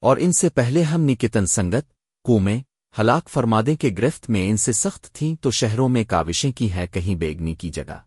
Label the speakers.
Speaker 1: اور ان سے پہلے ہم نکتن سنگت، کومیں، ہلاک فرمادے کے گرفت میں ان سے سخت تھیں تو شہروں میں کاوشیں کی ہے کہیں بیگنی کی جگہ۔